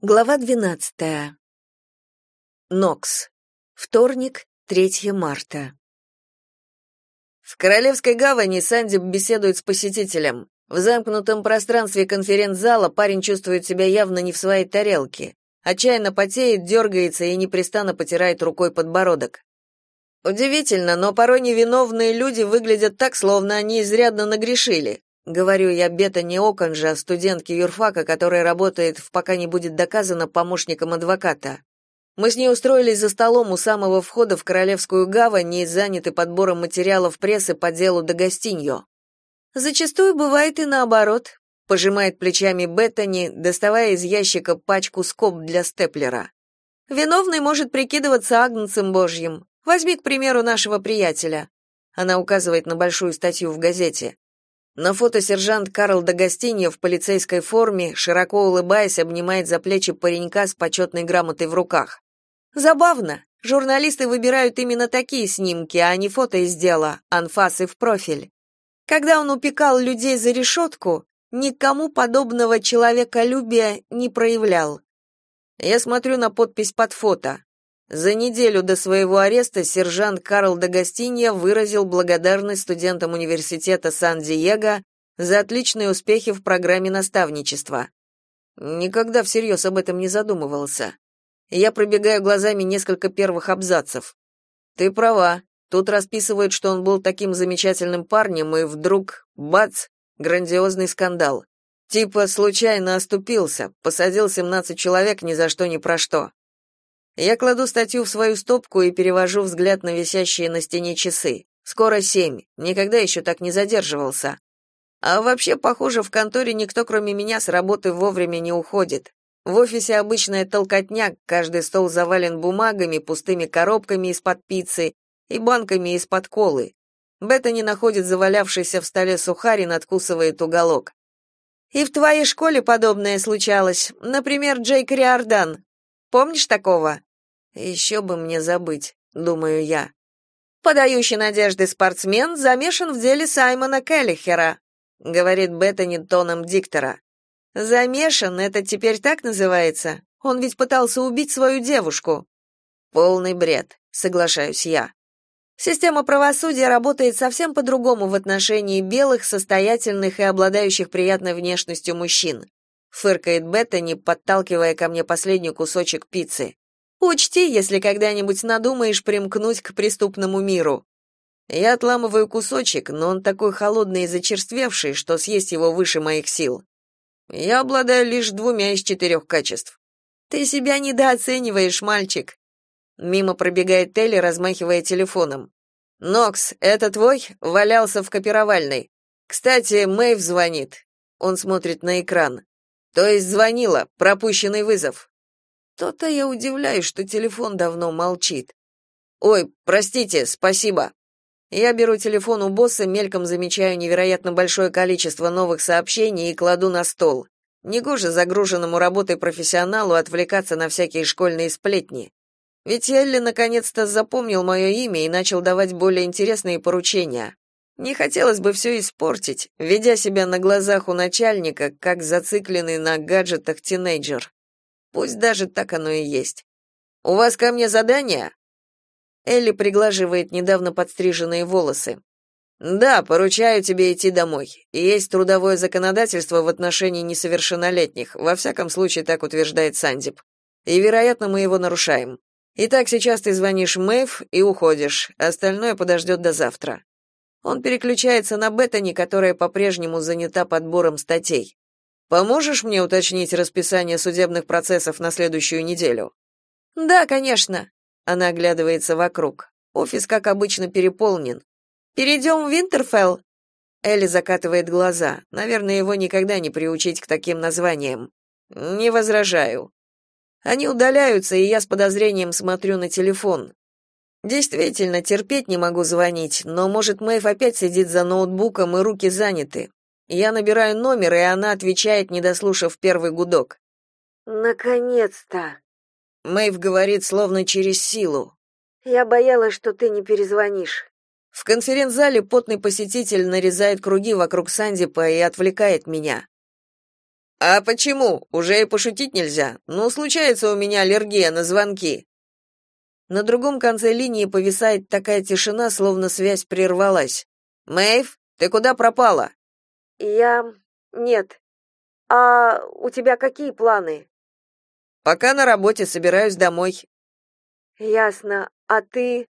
Глава 12. Нокс. Вторник, 3 марта. В Королевской гавани Сандип беседует с посетителем. В замкнутом пространстве конференц-зала парень чувствует себя явно не в своей тарелке. Отчаянно потеет, дергается и непрестанно потирает рукой подбородок. Удивительно, но порой невиновные люди выглядят так, словно они изрядно нагрешили. Говорю я Беттани Оконжа, студентке юрфака, которая работает в пока не будет доказано помощником адвоката. Мы с ней устроились за столом у самого входа в Королевскую гавань и заняты подбором материалов прессы по делу до Гостиньо. Зачастую бывает и наоборот, пожимает плечами Беттани, доставая из ящика пачку скоб для степлера. Виновный может прикидываться агнцем божьим. Возьми, к примеру, нашего приятеля. Она указывает на большую статью в газете. На фото сержант Карл Дагостиньо в полицейской форме, широко улыбаясь, обнимает за плечи паренька с почетной грамотой в руках. Забавно. Журналисты выбирают именно такие снимки, а не фото из дела, анфасы в профиль. Когда он упекал людей за решетку, никому подобного человеколюбия не проявлял. Я смотрю на подпись под фото. За неделю до своего ареста сержант Карл Дагостинья выразил благодарность студентам университета Сан-Диего за отличные успехи в программе наставничества. Никогда всерьез об этом не задумывался. Я пробегаю глазами несколько первых абзацев. Ты права. Тут расписывают, что он был таким замечательным парнем, и вдруг бац, грандиозный скандал. Типа случайно оступился, посадил 17 человек ни за что ни про что. Я кладу статью в свою стопку и перевожу взгляд на висящие на стене часы. Скоро семь. Никогда еще так не задерживался. А вообще, похоже, в конторе никто, кроме меня, с работы вовремя не уходит. В офисе обычная толкотня, каждый стол завален бумагами, пустыми коробками из-под пиццы и банками из-под колы. Бета не находит завалявшийся в столе сухарь и надкусывает уголок. И в твоей школе подобное случалось. Например, Джейк Риордан. Помнишь такого? Еще бы мне забыть, думаю я. Подающий надежды спортсмен замешан в деле Саймона Келлихера, говорит Беттани тоном диктора. Замешан это теперь так называется? Он ведь пытался убить свою девушку. Полный бред, соглашаюсь я. Система правосудия работает совсем по-другому в отношении белых, состоятельных и обладающих приятной внешностью мужчин фыркает Беттани, подталкивая ко мне последний кусочек пиццы. Учти, если когда-нибудь надумаешь примкнуть к преступному миру. Я отламываю кусочек, но он такой холодный и зачерствевший, что съесть его выше моих сил. Я обладаю лишь двумя из четырех качеств. Ты себя недооцениваешь, мальчик. Мимо пробегает Телли, размахивая телефоном. Нокс, это твой? Валялся в копировальной. Кстати, Мэйв звонит. Он смотрит на экран. То есть звонила, пропущенный вызов. То-то я удивляюсь, что телефон давно молчит. Ой, простите, спасибо. Я беру телефон у босса, мельком замечаю невероятно большое количество новых сообщений и кладу на стол. Негоже загруженному работой профессионалу отвлекаться на всякие школьные сплетни. Ведь Элли наконец-то запомнил мое имя и начал давать более интересные поручения. Не хотелось бы все испортить, ведя себя на глазах у начальника, как зацикленный на гаджетах тинейджер. Пусть даже так оно и есть. У вас ко мне задание? Элли приглаживает недавно подстриженные волосы. Да, поручаю тебе идти домой. Есть трудовое законодательство в отношении несовершеннолетних. Во всяком случае, так утверждает Сандип. И, вероятно, мы его нарушаем. Итак, сейчас ты звонишь Мэйв и уходишь. Остальное подождет до завтра. Он переключается на Беттани, которая по-прежнему занята подбором статей. Поможешь мне уточнить расписание судебных процессов на следующую неделю? Да, конечно. Она оглядывается вокруг. Офис, как обычно, переполнен. Перейдем в Винтерфелл? Элли закатывает глаза. Наверное, его никогда не приучить к таким названиям. Не возражаю. Они удаляются, и я с подозрением смотрю на телефон. Действительно, терпеть не могу звонить, но, может, Мэйв опять сидит за ноутбуком и руки заняты. Я набираю номер, и она отвечает, не дослушав первый гудок. «Наконец-то!» Мэйв говорит словно через силу. «Я боялась, что ты не перезвонишь». В конференц-зале потный посетитель нарезает круги вокруг Сандипа и отвлекает меня. А почему? Уже и пошутить нельзя. Ну, случается у меня аллергия на звонки. На другом конце линии повисает такая тишина, словно связь прервалась. Мэйв, ты куда пропала? Я нет. А у тебя какие планы? Пока на работе, собираюсь домой. Ясно. А ты?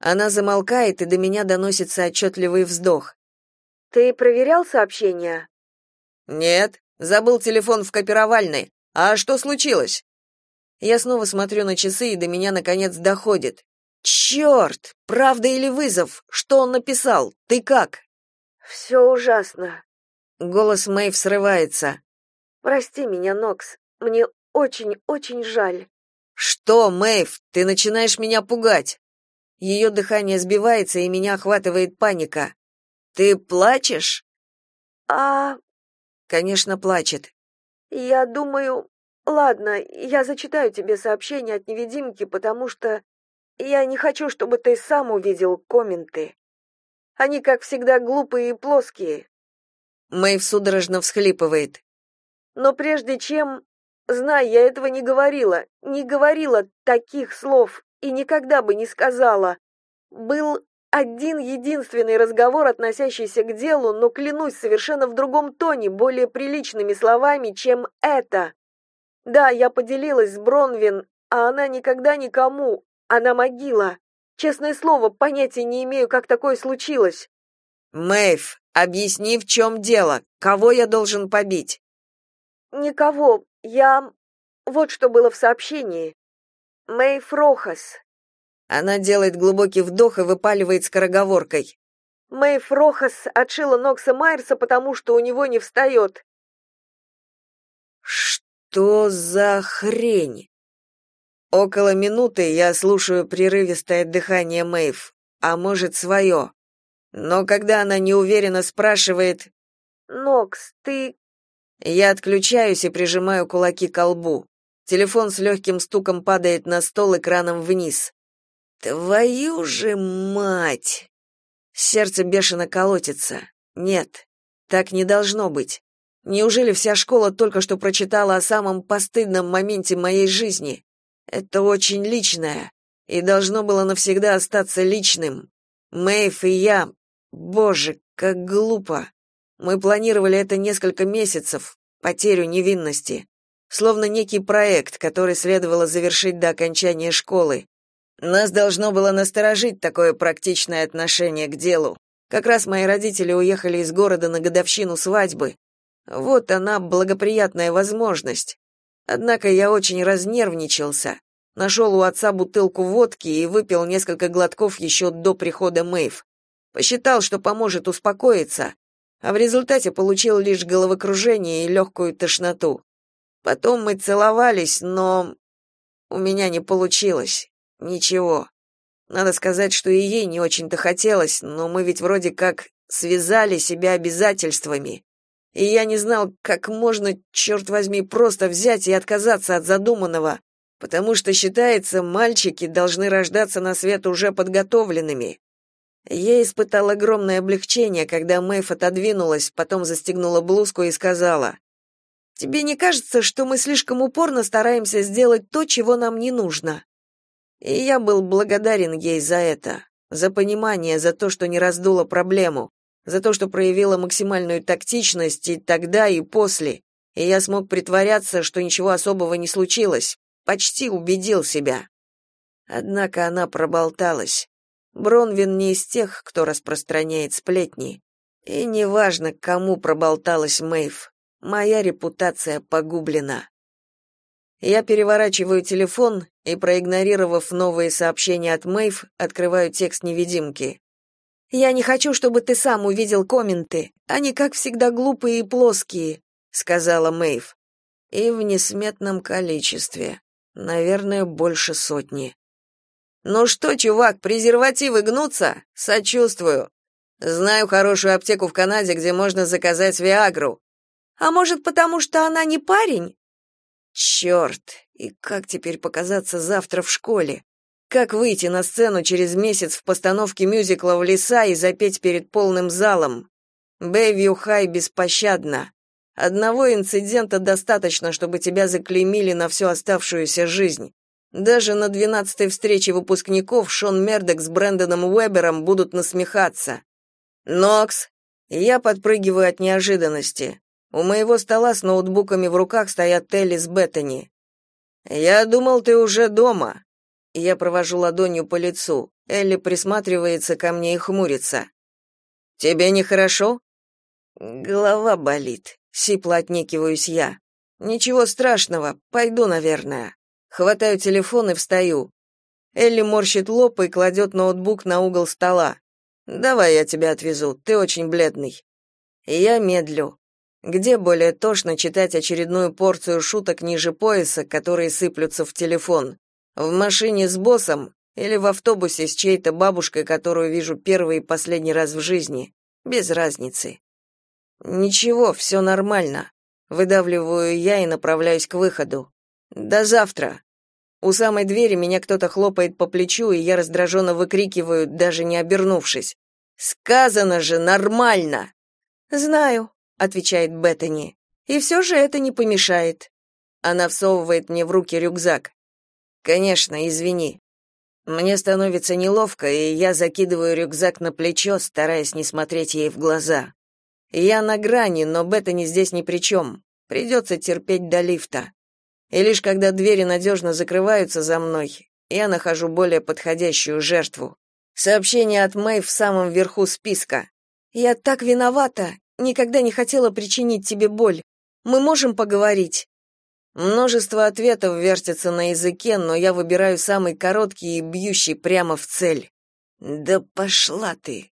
Она замолкает, и до меня доносится отчетливый вздох. Ты проверял сообщения? Нет, забыл телефон в копировальной. А что случилось? Я снова смотрю на часы, и до меня наконец доходит. Черт! Правда или вызов? Что он написал? Ты как? «Все ужасно. Голос Мэйв срывается. Прости меня, Нокс. Мне очень-очень жаль. Что, Мэйв, ты начинаешь меня пугать. Ее дыхание сбивается, и меня охватывает паника. Ты плачешь? А, конечно, плачет. Я думаю, ладно, я зачитаю тебе сообщение от невидимки, потому что я не хочу, чтобы ты сам увидел комменты. Они, как всегда, глупые и плоские. Мэйв судорожно всхлипывает. Но прежде чем... Знай, я этого не говорила, не говорила таких слов и никогда бы не сказала. Был один единственный разговор, относящийся к делу, но, клянусь, совершенно в другом тоне, более приличными словами, чем это. Да, я поделилась с Бронвин, а она никогда никому, она могила. Честное слово, понятия не имею, как такое случилось. Мэйв, объясни, в чем дело. Кого я должен побить? Никого. Я... Вот что было в сообщении. Мэйв Рохас. Она делает глубокий вдох и выпаливает скороговоркой. Мэйв Рохас отшила Нокса Майерса, потому что у него не встает. Что за хрень? Около минуты я слушаю прерывистое дыхание Мэйв, а может, свое. Но когда она неуверенно спрашивает «Нокс, ты...» Я отключаюсь и прижимаю кулаки к лбу. Телефон с легким стуком падает на стол экраном вниз. «Твою же мать!» Сердце бешено колотится. Нет, так не должно быть. Неужели вся школа только что прочитала о самом постыдном моменте моей жизни? Это очень личное и должно было навсегда остаться личным. Мэйв и я... Боже, как глупо. Мы планировали это несколько месяцев, потерю невинности. Словно некий проект, который следовало завершить до окончания школы. Нас должно было насторожить такое практичное отношение к делу. Как раз мои родители уехали из города на годовщину свадьбы. Вот она, благоприятная возможность. Однако я очень разнервничался. Нашел у отца бутылку водки и выпил несколько глотков еще до прихода Мэйв. Посчитал, что поможет успокоиться, а в результате получил лишь головокружение и легкую тошноту. Потом мы целовались, но у меня не получилось. Ничего. Надо сказать, что и ей не очень-то хотелось, но мы ведь вроде как связали себя обязательствами и я не знал, как можно, черт возьми, просто взять и отказаться от задуманного, потому что считается, мальчики должны рождаться на свет уже подготовленными. Я испытал огромное облегчение, когда Мэйф отодвинулась, потом застегнула блузку и сказала: "Тебе не кажется, что мы слишком упорно стараемся сделать то, чего нам не нужно?" И я был благодарен ей за это, за понимание, за то, что не раздуло проблему, за то, что проявила максимальную тактичность и тогда, и после, и я смог притворяться, что ничего особого не случилось, почти убедил себя. Однако она проболталась. Бронвин не из тех, кто распространяет сплетни. И неважно, кому проболталась Мэйв, моя репутация погублена. Я переворачиваю телефон и, проигнорировав новые сообщения от Мэйв, открываю текст невидимки. Я не хочу, чтобы ты сам увидел комменты. Они, как всегда, глупые и плоские, сказала Мэйв. И в несметном количестве. Наверное, больше сотни. Ну что, чувак, презервативы гнутся? Сочувствую. Знаю хорошую аптеку в Канаде, где можно заказать Виагру. А может, потому что она не парень? Черт, и как теперь показаться завтра в школе? Как выйти на сцену через месяц в постановке мюзикла в леса и запеть перед полным залом? Бэйвью Хай беспощадна. Одного инцидента достаточно, чтобы тебя заклеймили на всю оставшуюся жизнь. Даже на двенадцатой встрече выпускников Шон Мердок с Брэндоном Уэбером будут насмехаться. Нокс, я подпрыгиваю от неожиданности. У моего стола с ноутбуками в руках стоят Телли с Беттани. Я думал, ты уже дома. Я провожу ладонью по лицу. Элли присматривается ко мне и хмурится. Тебе нехорошо? Голова болит. Сипло отнекиваюсь я. Ничего страшного, пойду, наверное. Хватаю телефон и встаю. Элли морщит лоб и кладет ноутбук на угол стола. Давай я тебя отвезу, ты очень бледный. Я медлю. Где более тошно читать очередную порцию шуток ниже пояса, которые сыплются в телефон? В машине с боссом или в автобусе с чьей-то бабушкой, которую вижу первый и последний раз в жизни? Без разницы. Ничего, все нормально. Выдавливаю я и направляюсь к выходу. До завтра. У самой двери меня кто-то хлопает по плечу, и я раздраженно выкрикиваю, даже не обернувшись. Сказано же, нормально. Знаю, отвечает Беттани. И все же это не помешает. Она всовывает мне в руки рюкзак. Конечно, извини. Мне становится неловко, и я закидываю рюкзак на плечо, стараясь не смотреть ей в глаза. Я на грани, но Беттани здесь ни при чем. Придется терпеть до лифта. И лишь когда двери надежно закрываются за мной, я нахожу более подходящую жертву. Сообщение от Мэй в самом верху списка. «Я так виновата, никогда не хотела причинить тебе боль. Мы можем поговорить?» Множество ответов вертятся на языке, но я выбираю самый короткий и бьющий прямо в цель. «Да пошла ты!»